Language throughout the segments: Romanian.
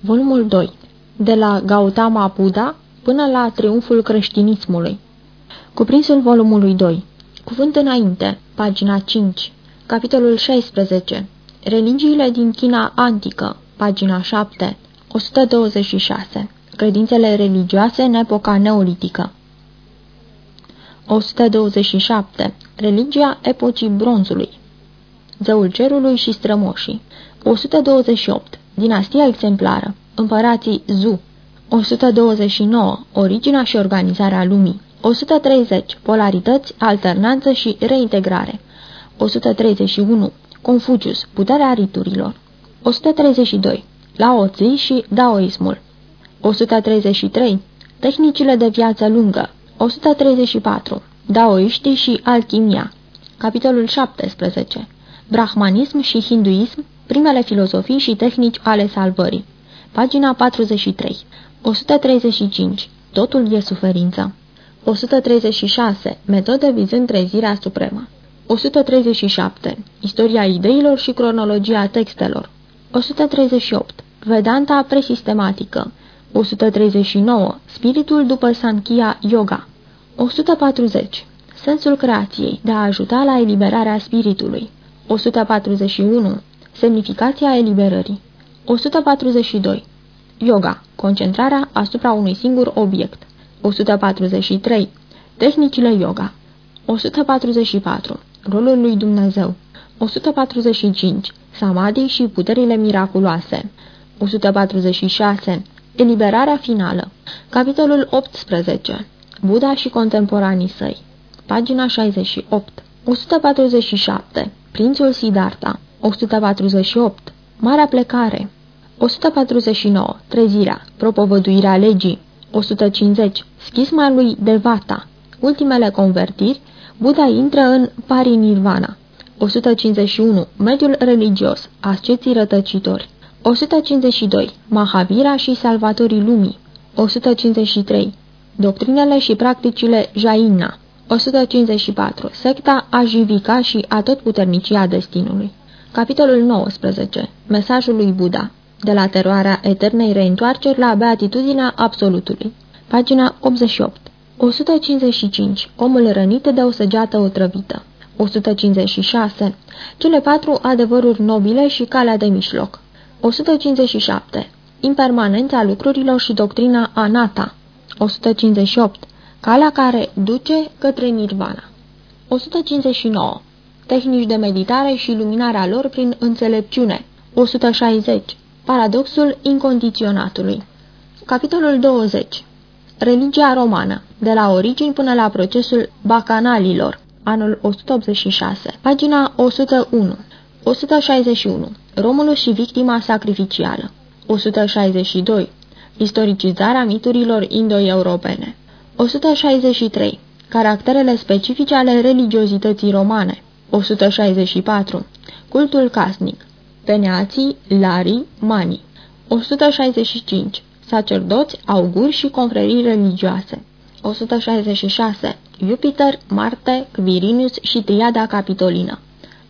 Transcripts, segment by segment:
Volumul 2. De la Gautama Buddha până la triumful creștinismului. Cuprinsul volumului 2. Cuvânt înainte. Pagina 5. Capitolul 16. Religiile din China antică. Pagina 7. 126. Credințele religioase în epoca neolitică. 127. Religia epocii bronzului. Zeul cerului și strămoșii. 128. Dinastia exemplară. Împărații Zu. 129. Originea și organizarea lumii. 130. Polarități, alternanță și reintegrare. 131. Confucius. Puterea riturilor. 132. Lao Tzu și Daoismul. 133. Tehnicile de viață lungă. 134. Daoiștii și alchimia. Capitolul 17. Brahmanism și hinduism, primele filozofii și tehnici ale salvării. Pagina 43. 135. Totul e suferință. 136. Metode vizând trezirea supremă. 137. Istoria ideilor și cronologia textelor. 138. Vedanta presistematică. 139. Spiritul după Sankhya Yoga. 140. Sensul creației, de a ajuta la eliberarea spiritului. 141. Semnificația eliberării. 142. Yoga. Concentrarea asupra unui singur obiect. 143. Tehnicile yoga. 144. Rolul lui Dumnezeu. 145. Samadhi și puterile miraculoase. 146. Eliberarea finală. Capitolul 18. Buddha și contemporanii săi. Pagina 68. 147. Prințul Siddhartha. 148. Marea plecare. 149. Trezirea. Propovăduirea legii. 150. Schisma lui Devata. Ultimele convertiri. Buddha intră în parinirvana. 151. Mediul religios. Asceții rătăcitori. 152. Mahavira și salvatorii lumii. 153. Doctrinele și practicile Jaina. 154. Secta Ajivika și atotputernicia destinului. Capitolul 19. Mesajul lui Buddha. De la teroarea eternei reîntoarceri la beatitudinea absolutului. Pagina 88. 155. Omul rănit de o săgeată otrăvită. 156. Cele patru adevăruri nobile și calea de mijloc. 157. Impermanența lucrurilor și doctrina Anata. 158. Calea care duce către nirvana. 159. Tehnici de meditare și luminarea lor prin înțelepciune. 160. Paradoxul incondiționatului. Capitolul 20. Religia romană. De la origini până la procesul bacanalilor. Anul 186. Pagina 101. 161. Romulus și victima sacrificială. 162. Istoricizarea miturilor indo-europene. 163. Caracterele specifice ale religiozității romane. 164. Cultul casnic. Peneații, larii, manii. 165. Sacerdoți, auguri și confrerii religioase. 166. Jupiter, Marte, Quirinus și Triada Capitolină.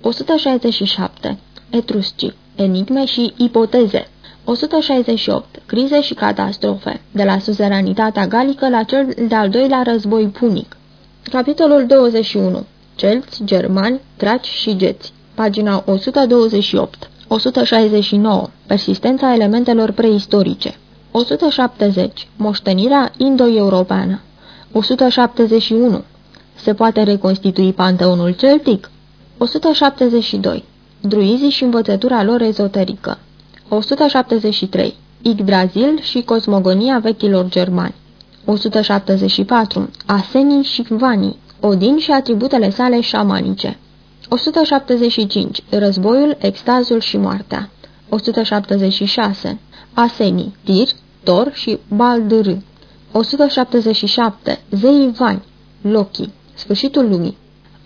167. Etrusci, enigme și ipoteze. 168. Crize și catastrofe. De la suzeranitatea galică la cel de-al doilea război punic. Capitolul 21. Celți, germani, traci și geți. Pagina 128. 169. Persistența elementelor preistorice. 170. Moștenirea indo-europeană. 171. Se poate reconstitui panteonul celtic? 172. Druizii și învățătura lor ezoterică 173. Yggdrasil și cosmogonia vechilor germani 174. Asenii și Vanii Odin și atributele sale șamanice 175. Războiul, extazul și moartea 176. Asenii, Tir, Thor și Baldr 177. Zei Vani, Loki Sfârșitul lumii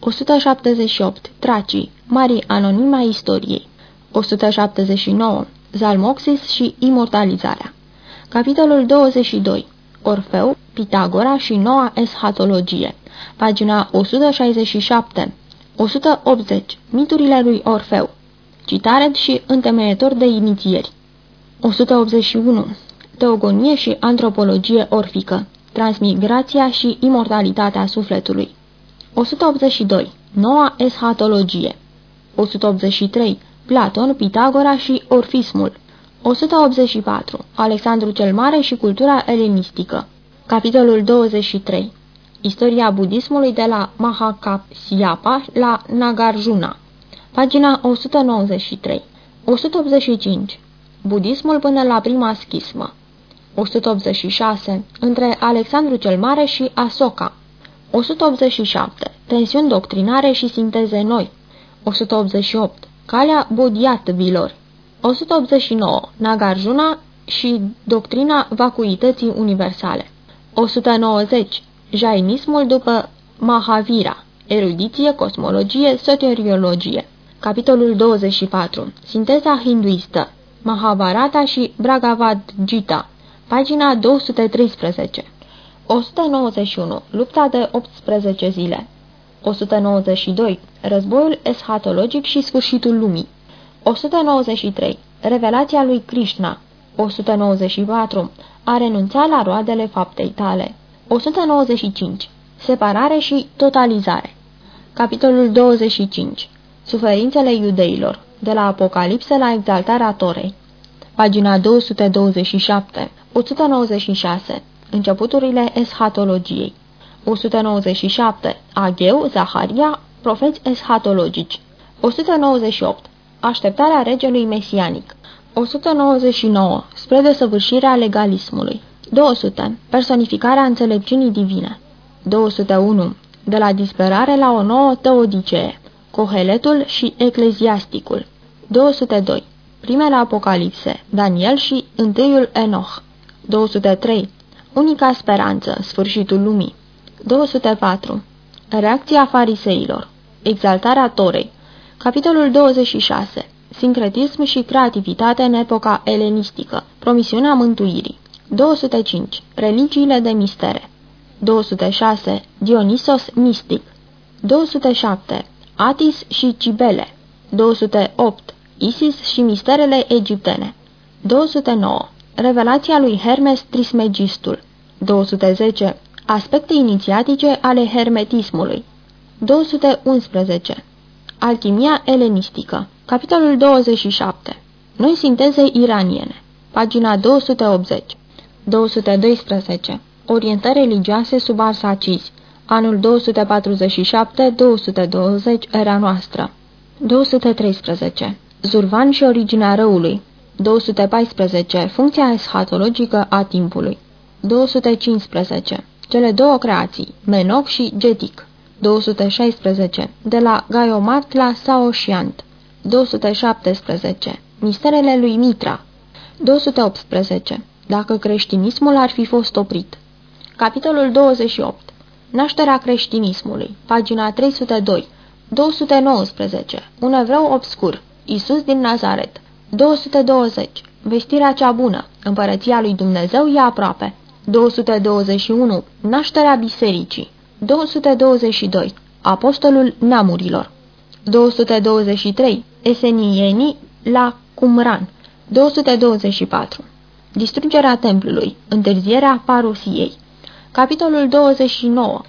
178. Tracii, mari anonima istoriei 179. Zalmoxis și imortalizarea Capitolul 22. Orfeu, Pitagora și noua eschatologie Pagina 167 180. Miturile lui Orfeu Citareț și întemeietor de inițieri 181. Teogonie și antropologie orfică. Transmigrația și imortalitatea sufletului. 182. Noua eschatologie. 183. Platon, Pitagora și orfismul. 184. Alexandru cel Mare și cultura elenistică. Capitolul 23. Istoria budismului de la Mahakasyapa la Nagarjuna. Pagina 193. 185. Budismul până la prima schismă. 186. Între Alexandru cel Mare și Asoka. 187. Tensiuni doctrinare și sinteze noi. 188. Calea Bodhiatvilor. 189. Nagarjuna și doctrina vacuității universale. 190. Jainismul după Mahavira. Erudiție, cosmologie, soteriologie. Capitolul 24. Sinteza hinduistă. Mahabharata și Bhagavad Gita. Pagina 213. 191. Lupta de 18 zile. 192. Războiul eschatologic și sfârșitul lumii. 193. Revelația lui Krishna. 194. A renunța la roadele faptei tale. 195. Separare și totalizare. Capitolul 25. Suferințele iudeilor. De la Apocalipsă la exaltarea Torei. Pagina 227. 196. Începuturile eschatologiei. 197. Agheu, Zaharia, profeți eschatologici. 198. Așteptarea regelui mesianic. 199. Spre desăvârșirea legalismului. 200. Personificarea înțelepciunii divine. 201. De la disperare la o nouă teodicee. Coheletul și Ecleziasticul. 202. Primele Apocalipse. Daniel și întâiul Enoch. 203. Unica speranță. Sfârșitul lumii. 204. Reacția fariseilor. Exaltarea Torei. Capitolul 26. Sincretism și creativitate în epoca elenistică. Promisiunea mântuirii. 205. Religiile de mistere. 206. Dionisos mistic. 207. Atis și Cibele. 208. Isis și misterele egiptene. 209. Revelația lui Hermes Trismegistul. 210. Aspecte inițiatice ale hermetismului. 211. Alchimia elenistică. Capitolul 27. Noi sinteze iraniene. Pagina 280. 212. Orientări religioase sub arsacizi. Anul 247-220 era noastră. 213. Zurvan și originea răului. 214. Funcția eschatologică a timpului. 215. Cele două creații, Menoc și Getic. 216. De la Gaiomat la Saoșiant. 217. Misterele lui Mitra. 218. Dacă creștinismul ar fi fost oprit. Capitolul 28. Nașterea creștinismului. Pagina 302. 219. Un evreu obscur. Isus din Nazaret. 220. Vestirea cea bună. Împărăția lui Dumnezeu e aproape. 221. Nașterea bisericii. 222. Apostolul neamurilor. 223. Esenienii la Cumran. 224. Distrugerea templului. Întârzierea parusiei. Capitolul 29.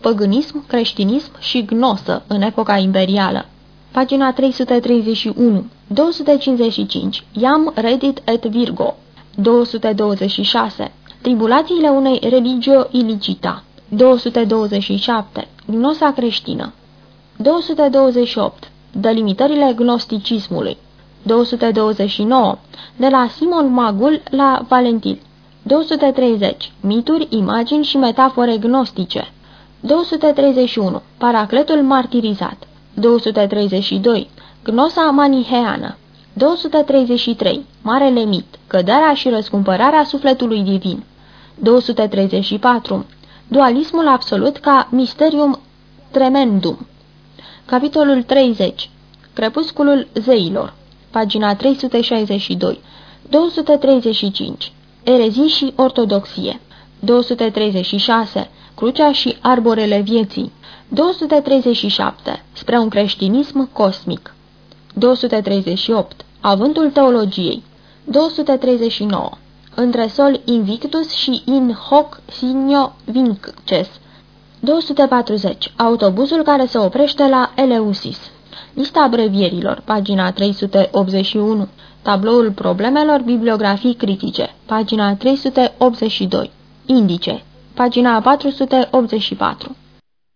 Păgânism, creștinism și gnosă în epoca imperială. Pagina 331. 255. Iam Reddit et Virgo. 226. Tribulațiile unei religio ilicita. 227. Gnosa creștină. 228. Delimitările gnosticismului. 229. De la Simon Magul la Valentin. 230. Mituri, imagini și metafore gnostice. 231. Paracletul martirizat. 232. Gnosa maniheană. 233. Marele mit. Căderea și răscumpărarea sufletului divin. 234. Dualismul absolut ca Mysterium Tremendum. Capitolul 30. Crepusculul zeilor. Pagina 362. 235. Erezii și ortodoxie. 236. Crucea și arborele vieții. 237. Spre un creștinism cosmic. 238. Avântul teologiei. 239. Între sol invictus și in hoc signo vinces. 240. Autobuzul care se oprește la Eleusis. Lista abrevierilor, pagina 381. Tabloul problemelor, bibliografii critice, pagina 382. Indice, pagina 484.